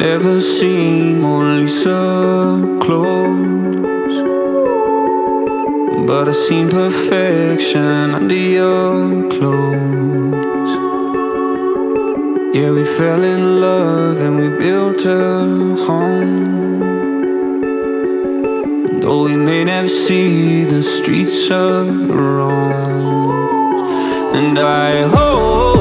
Never seen Mona Lisa close, but I see seen perfection under your clothes. Yeah, we fell in love and we built a home. Though we may never see the streets of Rome, and I hope.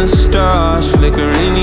the stars flickering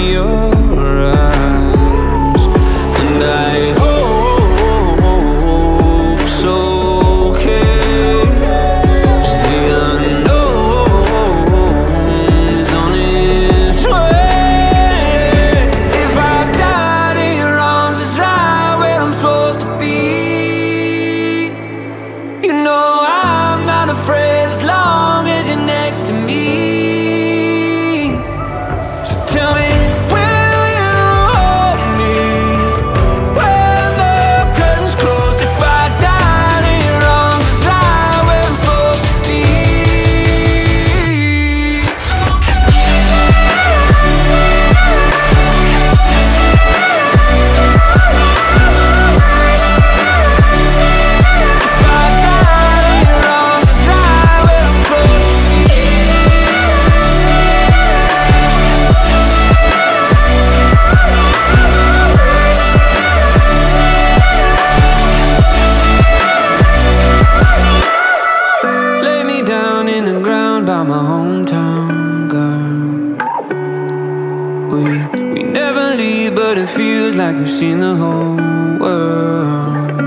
it feels like we've seen the whole world.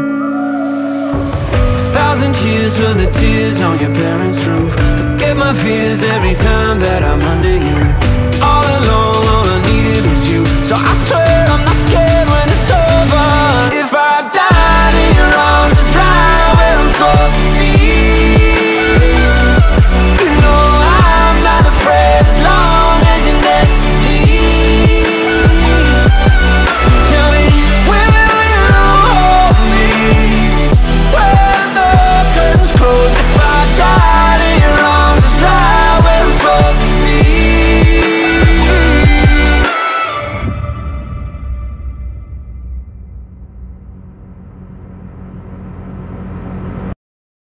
A thousand tears for the tears on your parents' roof. Forget my fears every time that I'm under you. All alone, all I needed was you. So I swear